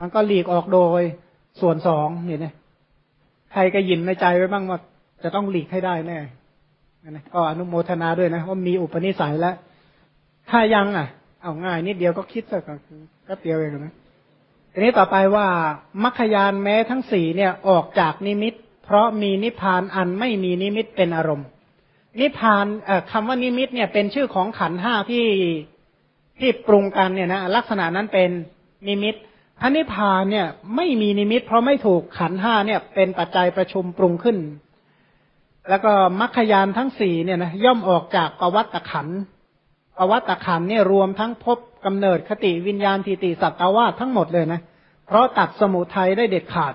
มันก็หลีกออกโดยส่วนสองเนี่ยนะใครก็ยินในใจไว้บ้างว่าจะต้องหลีกให้ได้แน่นะก็อนุโมทนาด้วยนะว่ามีอุปนิสัยแล้วถ้ายังอะ เอาง่ายนิดเดียวก็คิดสักก็เตียวเองนะทีนี้ต่อไปว่ามัคคยานแม้ทั้งสี่เนี่ยออกจากนิมิต เพราะมีนิพพานอันไม่มีนิมิตเป็นอารมณ์ นิพพานคำว่านิมิตเนี่ยเป็นชื่อของขันห้าที่ที่ปรุงกันเนี่ยนะลักษณะนั้นเป็นนิมิต พระนิพพานเนี่ยไม่มีนิมิต เพราะไม่ถูกขันห้าเนี่ย เป็นปัจจัยประชุมปรุงขึ้น แล้วก็มัคคยานทั้งสี่เนี่ยนะย่อมออกจากประวัตขันประวัตขันเนี่ยรวมทั้งพบกำเนิดคติวิญญาณทิติสัตตาวาทั้งหมดเลยนะ เพราะตัดสมุทัยได้เด็ดขาด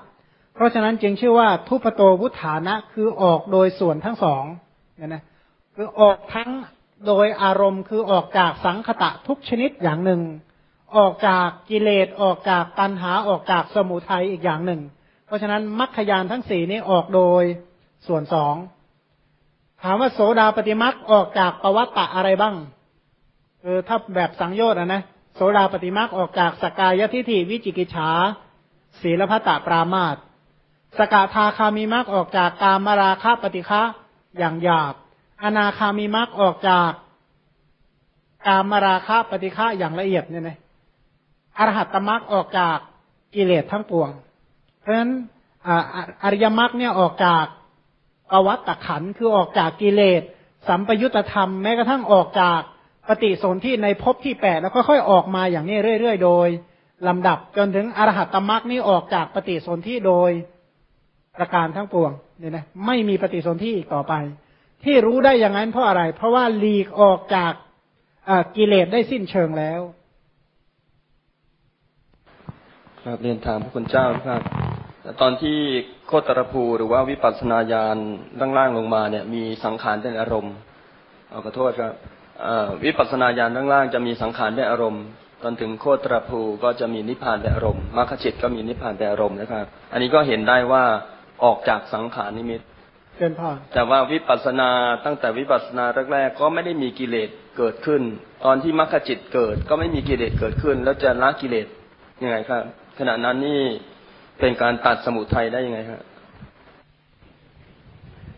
เพราะฉะนั้นจึงชื่อว่าทุพโตวุฒานะคือออกโดยส่วนทั้งสองเนี่ยนะคือออกทั้งโดยอารมณ์คือออกจากสังคตะทุกชนิดอย่างหนึ่ง ออกจากกิเลสออกจากตัณหาออกจากสมุทัยอีกอย่างหนึ่ง เพราะฉะนั้นมรรคยานทั้งสี่นี้ออกโดยส่วนสองถามว่าโสดาปฏิมักออกจากปวัตตะอะไรบ้างเออถ้าแบบสังโยชน์นะ โสดาปฏิมักออกจากสกายทิฏฐิวิจิกิจฉาศีลพัตตปรามาตสกทาคามีมักออกจากกามราคะปฏิฆะอย่างหยาบ อนาคามีมักออกจากกามราคะปฏิฆะอย่างละเอียดเนี่ยนะ อรหัตตมักออกจากกิเลสทั้งปวง เพราะฉะนั้นอริยมรรคเนี่ยออกจากอวัตตขันคือออกจากกิเลส สัมปยุตธรรมแม้กระทั่งออกจากปฏิสนธิในภพที่แปดแล้วค่อยๆออกมาอย่างนี้เรื่อยๆ โดยลำดับจนถึงอรหัตตมรรคนี่ออกจากปฏิสนธิโดยประการทั้งปวงเนี่ยนะไม่มีปฏิสนธิอีกต่อไป ที่รู้ได้อย่างนั้นเพราะอะไร เพราะว่าหลีกออกจากกิเลสได้สิ้นเชิงแล้ว ครับเรียนถามพระคุณเจ้าครับตอนที่โคตรภูหรือว่าวิปัสสนาญาณล่างๆลงมาเนี่ย มีสังขารเป็นอารมณ์เอาขอโทษครับวิปัสสนาญาณล่างๆจะมีสังขารเป็นอารมณ์ ตอนถึงโคตรภูก็จะมีนิพพานเป็นอารมณ์มรรคจิตก็มีนิพพานเป็นอารมณ์นะครับ อันนี้ก็เห็นได้ว่าออกจากสังขารนิมิตเกินพอแต่ว่าวิปัสสนาตั้งแต่วิปัสสนาแรกๆก็ไม่ได้มีกิเลสเกิดขึ้น ตอนที่มรรคจิตเกิดก็ไม่มีกิเลสเกิดขึ้น แล้วจะละกิเลสยังไงครับ ขณะนั้นนี่เป็นการตัดสมุทัยได้ยังไงครับ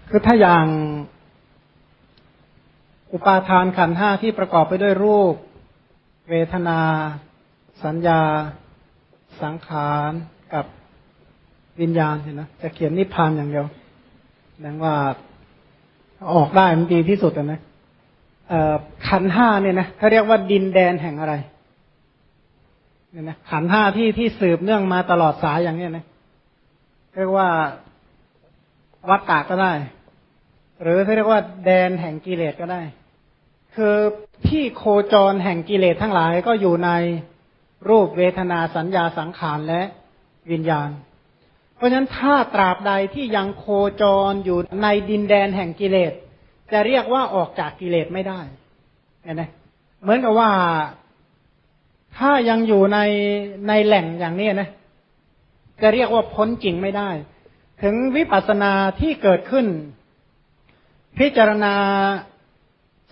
คือถ้าอย่างอุปาทานขันห้าที่ประกอบไปด้วยรูป เวทนา สัญญา สังขารกับวิญญาณเห็นนะจะเขียนนิพพานอย่างเดียวแสดงว่าออกได้มันดีที่สุดนะขันห้าเนี่ยนะเขาเรียกว่าดินแดนแห่งอะไร เนี่ยนะขันห้าที่ที่สืบเนื่องมาตลอดสายอย่างเนี้ยนะเรียกว่าวัดตาก็ได้ หรือที่เรียกว่าแดนแห่งกิเลสก็ได้ คือที่โคจรแห่งกิเลสทั้งหลายก็อยู่ในรูปเวทนาสัญญาสังขารและวิญญาณ เพราะฉะนั้นถ้าตราบใดที่ยังโคจรอยู่ในดินแดนแห่งกิเลสจะเรียกว่าออกจากกิเลสไม่ได้เห็นไหมเหมือนกับว่า ถ้ายังอยู่ในในแหล่งอย่างนี้นะ จะเรียกว่าพ้นจริงไม่ได้ ถึงวิปัสสนาที่เกิดขึ้น พิจารณา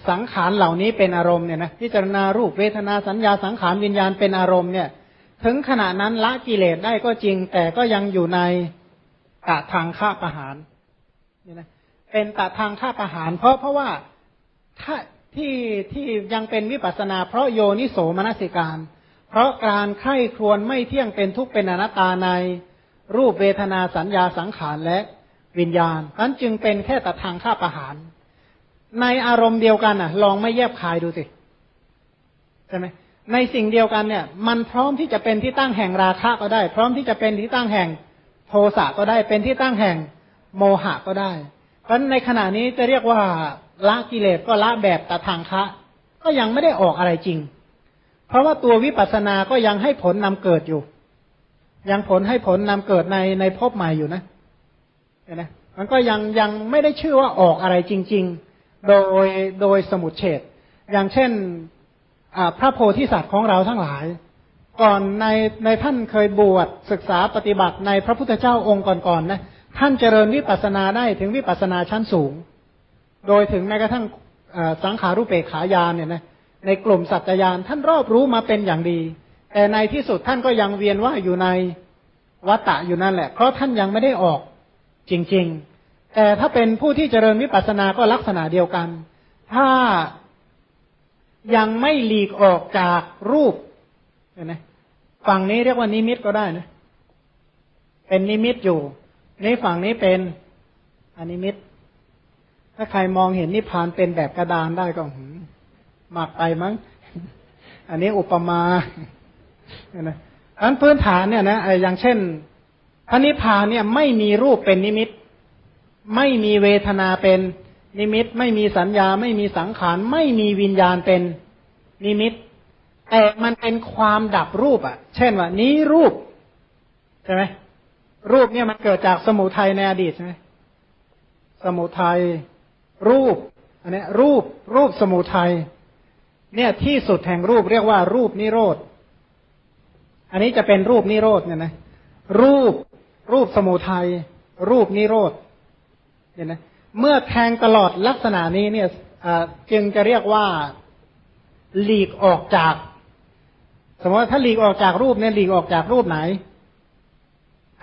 สังขารเหล่านี้เป็นอารมณ์เนี่ยนะพิจารณารูปเวทนาสัญญาสังขารวิญญาณเป็นอารมณ์เนี่ย ถึงขณะนั้นละกิเลสได้ก็จริง แต่ก็ยังอยู่ในตะทางฆ่าประหารนี่นะเป็นตะทางฆ่าประหาร เพราะเพราะว่าถ้า ที่ที่ยังเป็นวิปัสนา เพราะโยนิโสมนสิการ เพราะการไข้ครวนไม่เที่ยงเป็นทุกข์เป็นอนัตตาในรูปเวทนาสัญญาสังขารและวิญญาณนั้นจึงเป็นแค่ตัดทางฆ่าประหาร ในอารมณ์เดียวกันอะ ลองไม่แยบคายดูสิใช่ไหมในสิ่งเดียวกันเนี่ย มันพร้อมที่จะเป็นที่ตั้งแห่งราคะก็ได้ พร้อมที่จะเป็นที่ตั้งแห่งโทสะก็ได้ เป็นที่ตั้งแห่งโมหะก็ได้ เพราะในขณะนี้จะเรียกว่า ละกิเลสก็ละแบบตะทางคะ ก็ยังไม่ได้ออกอะไรจริง เพราะว่าตัววิปัสสนาก็ยังให้ผลนำเกิดอยู่ ยังผลให้ผลนำเกิดในในภพใหม่อยู่นะเห็นไหมมันก็ยังยังไม่ได้ชื่อว่าออกอะไรจริง ๆ โดยโดยสมุดเฉดอย่างเช่นพระโพธิสัตว์ของเราทั้งหลาย ก่อนในในท่านเคยบวชศึกษาปฏิบัติในพระพุทธเจ้าองค์ก่อนๆนนะท่านเจริญวิปัสสนาได้ถึงวิปัสสนาชั้นสูง โดยถึงแม้กระทั่งสังขารุเปกขายานเนี่ยนะในกลุ่มสัจจยานท่านรอบรู้มาเป็นอย่างดี แต่ในที่สุดท่านก็ยังเวียนว่ายอยู่ในวัฏฏะอยู่นั่นแหละ เพราะท่านยังไม่ได้ออกจริง ๆ แต่ถ้าเป็นผู้ที่เจริญวิปัสสนาก็ลักษณะเดียวกัน ถ้ายังไม่หลีกออกจากรูปเห็นไหมฝั่งนี้เรียกว่านิมิตก็ได้นะ เป็นนิมิตอยู่นี่ฝั่งนี้เป็นอนิมิต ถ้าใครมองเห็นนิพพานเป็นแบบกระดานได้ก็หืมากไปมั้ง อันนี้อุปมานะอันพื้นฐานเนี่ยนะอย่างเช่นพระนิพพานเนี่ยไม่มีรูปเป็นนิมิต ไม่มีเวทนาเป็นนิมิต ไม่มีสัญญา ไม่มีสังขาร ไม่มีวิญญาณเป็นนิมิต แต่มันเป็นความดับรูปอะ่ะ เช่นว่า นี้รูปใช่ไหมรูปเนี่ยมันเกิดจากสมุทัยในอดีตใช่ไหมสมุทัย รูปอันนี้รูปรูปสมุทัยเนี่ยที่สุดแห่งรูปเรียกว่ารูปนิโรธ อันนี้จะเป็นรูปนิโรธเนี่ยนะ รูปรูปสมุทัยรูปนิโรธเนี่ยนะเมื่อแทงตลอดลักษณะนี้เนี่ยจึงจะเรียกว่าหลีกออกจาก สมมติถ้าหลีกออกจากรูปเนี่ยหลีกออกจากรูปไหน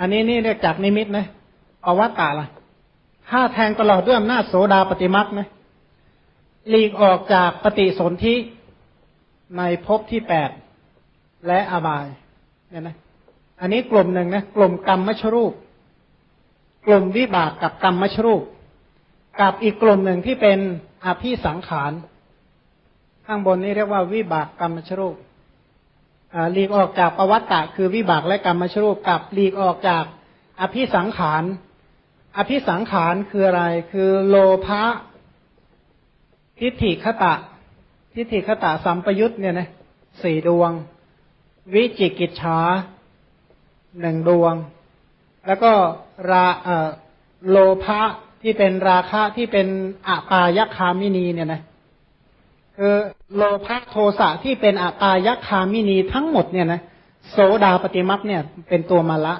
อันนี้นี่เรียกจากนิมิตนะอวัตตาล่ะ ถ้าแทงตลอดด้วยอำนาจโสดาปฏิมักนะหลีกออกจากปฏิสนธิในภพที่แปดและอบายเนี่ยนะ อันนี้กลุ่มหนึ่งนะกลุ่มกรรมมชรูป กลุ่มวิบากกับกรรมมชรูป กับอีกกลุ่มหนึ่งที่เป็นอภิสังขาร ข้างบนนี้เรียกว่าวิบากกรรมมชรูปหลีกออกจากปวัตตะคือวิบากและกรรมมชรูปกับหลีกออกจากอภิสังขาร อภิสังขารคืออะไร คือโลภะทิฏฐิคตะ ทิฏฐิคตะสัมปยุตเนี่ยนะสี่ดวง วิจิกิจฉาหนึ่งดวง แล้วก็ราโลภะที่เป็นราคะที่เป็นอาปายคามินีเนี่ยนะคือโลภะโทสะที่เป็นอาปายคามินีทั้งหมดเนี่ยนะโสดาปฏิมักเนี่ยเป็นตัวมาละ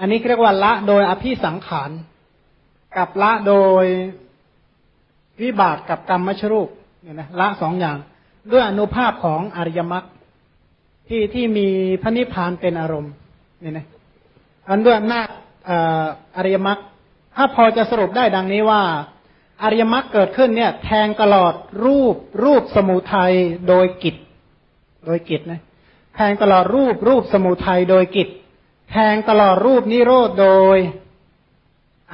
อันนี้เรียกว่าละโดยอภิสังขารกับละโดยวิบากกับกรรมมชรูปเนี่ยนะละสองอย่าง ด้วยอนุภาพของอริยมรรคที่ที่มีพระนิพพานเป็นอารมณ์เนี่ยนะอันด้วยอำนาจอริยมรรคถ้าพอจะสรุปได้ดังนี้ว่า อริยมรรคเกิดขึ้นเนี่ย แทงตลอดรูปรูปสมุทัยโดยกิจ โดยกิจนะแทงตลอดรูปรูปสมุทัยโดยกิจ แทงตลอดรูปนิโรธโดย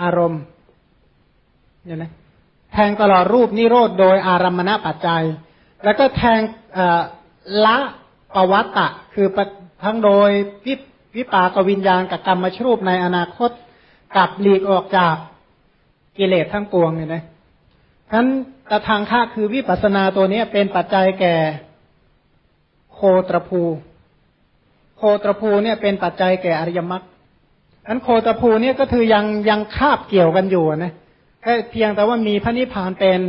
อารมณ์เนี่ยนะแทงตลอดรูปนิโรธโดยอารมณปัจจัย แล้วก็แทงละปวัตตะ คือทั้งโดยวิวิปากวิญญาณกับกรรมมชรูปในอนาคตกับหลีกออกจากกิเลสทั้งปวงเนี่ยนะทั้นตะทางค่าคือวิปัสนาตัวนี้เป็นปัจจัยแก่โคตรภู โคตรภูเนี่ยเป็นปัจจัยแก่อริยมรรคอันโคตรภูเนี่ยก็คือยังยังคาบเกี่ยวกันอยู่นะแค่เพียงแต่ว่ามีพระนิพพานเป็น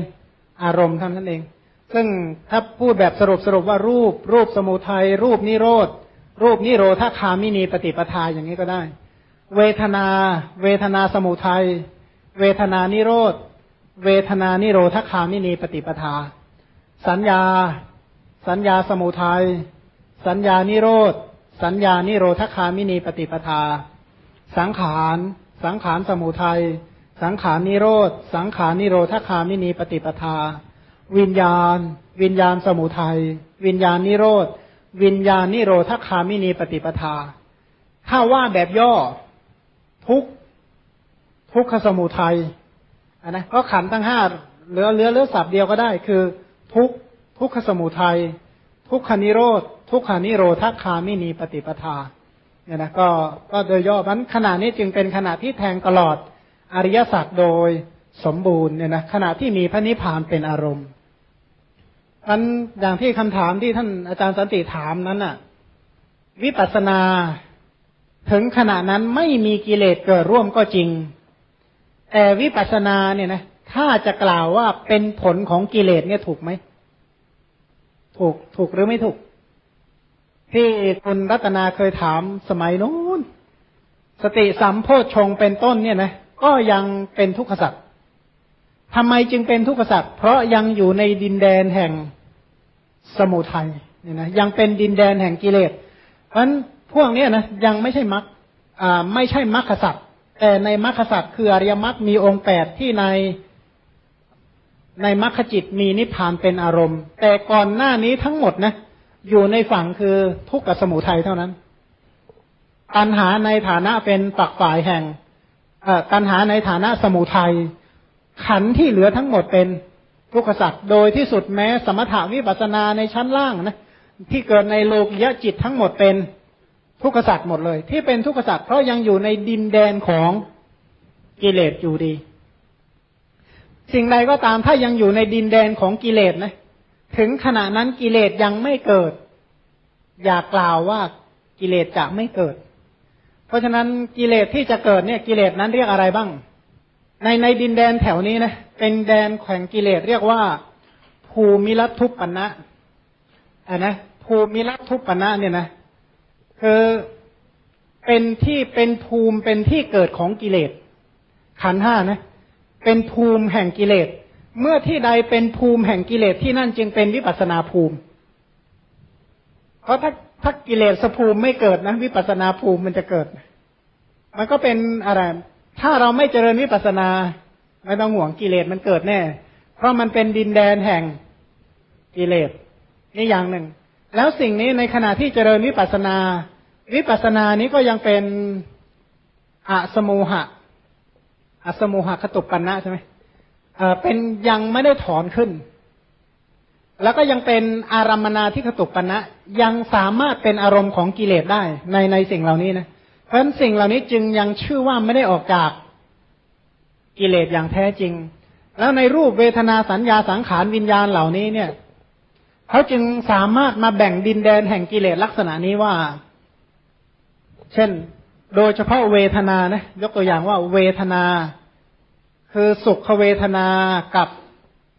อารมณ์เท่านั้นเอง ซึ่งถ้าพูดแบบสรุปสรุปว่ารูป รูปสมุทัยรูปนิโรธรูปนิโรธาคามินีปฏิปทาอย่างนี้ก็ได้ เวทนา เวทนาสมุทัยเวทนานิโรธเวทนานิโรธาคามินีปฏิปทา สัญญา สัญญาสมุทัยสัญญานิโรธ สัญญานิโรธาคามินีปฏิปทา สังขารสังขารสมุทัย สังขารนิโรธ สังขารนิโรธคามินีปฏิปทา วิญญาณ วิญญาณสมุทัย วิญญาณนิโรธ วิญญาณนิโรธคามินีปฏิปทา ถ้าว่าแบบย่อทุกทุกขสมุทัยอันนะก็ขันตั้งห้าเหลือเหลือเหลือสับเดียวก็ได้ คือ ทุกทุกขสมุทัย ทุกขานิโรธ ทุกขานิโรธคามินีปฏิปทาเนี่ยนะก็ก็โดยย่อมันขณะนี้จึงเป็นขณะที่แทงตลอดอริยสัจโดยสมบูรณ์เนี่ยนะขณะที่มีพระนิพพานเป็นอารมณ์อันอย่างที่คำถามที่ท่านอาจารย์สันติถามนั้นน่ะ วิปัสสนาถึงขณะนั้นไม่มีกิเลสเกิดร่วมก็จริง แต่วิปัสสนาเนี่ยนะถ้าจะกล่าวว่าเป็นผลของกิเลสเนี่ยถูกไหม ถูกถูกหรือไม่ถูก ที่คุณรัตนาเคยถามสมัยนู้นสติสัมโพชงเป็นต้นเนี่ยนะก็ยังเป็นทุกขสัตว์ทำไมจึงเป็นทุกขสัตว์เพราะยังอยู่ในดินแดนแห่งสมุทัยเนี่ยนะยังเป็นดินแดนแห่งกิเลส เพราะฉะนั้นพวกเนี้ยนะยังไม่ใช่มรรคอ่าไม่ใช่มรรคสัตว์แต่ในมรรคสัตว์คืออริยมรรคมีองค์แปดที่ในในมรรคจิตมีนิพพานเป็นอารมณ์ แต่ก่อนหน้านี้ทั้งหมดนะ อยู่ในฝั่งคือทุกข์กับสมุทัยเท่านั้น ตัณหาในฐานะเป็นฝักฝ่ายแห่งตัณหาในฐานะสมุทัยขันธ์ที่เหลือทั้งหมดเป็นทุกขสัตว์โดยที่สุดแม้สมถาวิปัสสนาในชั้นล่างนะที่เกิดในโลกยะจิตทั้งหมดเป็นทุกขสัตว์หมดเลย ที่เป็นทุกขสัตว์เพราะยังอยู่ในดินแดนของกิเลสอยู่ดี สิ่งใดก็ตามถ้ายังอยู่ในดินแดนของกิเลสนะ ถึงขณะนั้นกิเลสยังไม่เกิด อย่ากล่าวว่ากิเลสจะไม่เกิด เพราะฉะนั้นกิเลสที่จะเกิดเนี่ยกิเลสนั้นเรียกอะไรบ้าง ในในดินแดนแถวนี้นะเป็นแดนแข่งกิเลสเรียกว่า ภูมิรัทุปปนะอ่านะภูมิรัทุปปนะเนี่ยนะคือเป็นที่เป็นภูมิเป็นที่เกิดของกิเลสขันห้านะ เป็นภูมิแห่งกิเลส เมื่อที่ใดเป็นภูมิแห่งกิเลสที่นั่นจึงเป็นวิปัสนาภูมิ เพราะถ้าถ้ากิเลสภูมิไม่เกิดนะ วิปัสนาภูมิมันจะเกิด มันก็เป็นอะไร ถ้าเราไม่เจริญวิปัสนา ไม่ต้องห่วงกิเลสมันเกิดแน่ เพราะมันเป็นดินแดนแห่งกิเลสนี่อย่างหนึ่ง แล้วสิ่งนี้ในขณะที่เจริญวิปัสนา วิปัสนานี้ก็ยังเป็นอสมูหะ อสมูหะขตุปปันนะใช่ไหม เป็นยังไม่ได้ถอนขึ้น แล้วก็ยังเป็นอารมณนาที่ขตุปปนะยังสามารถเป็นอารมณ์ของกิเลสได้ในในสิ่งเหล่านี้นะเพราะฉะนั้นสิ่งเหล่านี้จึงยังชื่อว่าไม่ได้ออกจากกิเลสอย่างแท้จริง แล้วในรูปเวทนาสัญญาสังขารวิญญาณเหล่านี้เนี่ยเขาจึงสามารถมาแบ่งดินแดนแห่งกิเลสลักษณะนี้ว่า เช่น โดยเฉพาะเวทนานะยกตัวอย่างว่าเวทนา คือสุขเวทนากับ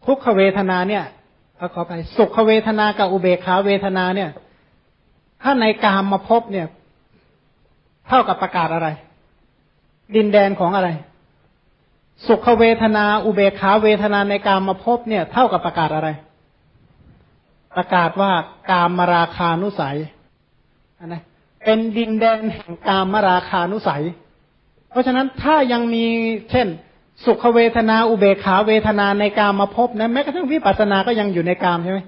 ทุกขเวทนาเนี่ยขอไปสุขเวทนากับอุเบกขาเวทนาเนี่ย ถ้าในกามมาพบเนี่ย เท่ากับประกาศอะไร ดินแดนของอะไร สุขเวทนาอุเบกขาเวทนาในกามมาพบเนี่ย เท่ากับประกาศอะไร ประกาศว่ากามมาราคานุสัยนะเป็นดินแดนแห่งกามมาราคานุสัย เพราะฉะนั้นถ้ายังมีเช่น สุขเวทนาอุเบกขาเวทนาในกามมาพบนะแม้กระทั่งวิปัสสนาก็ยังอยู่ในกามใช่ไหม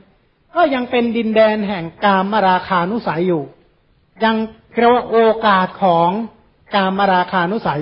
ก็ยังเป็นดินแดนแห่งกามมาราคานุสัยอยู่ ยังเรียกว่าโอกาสของกามมาราคานุสัย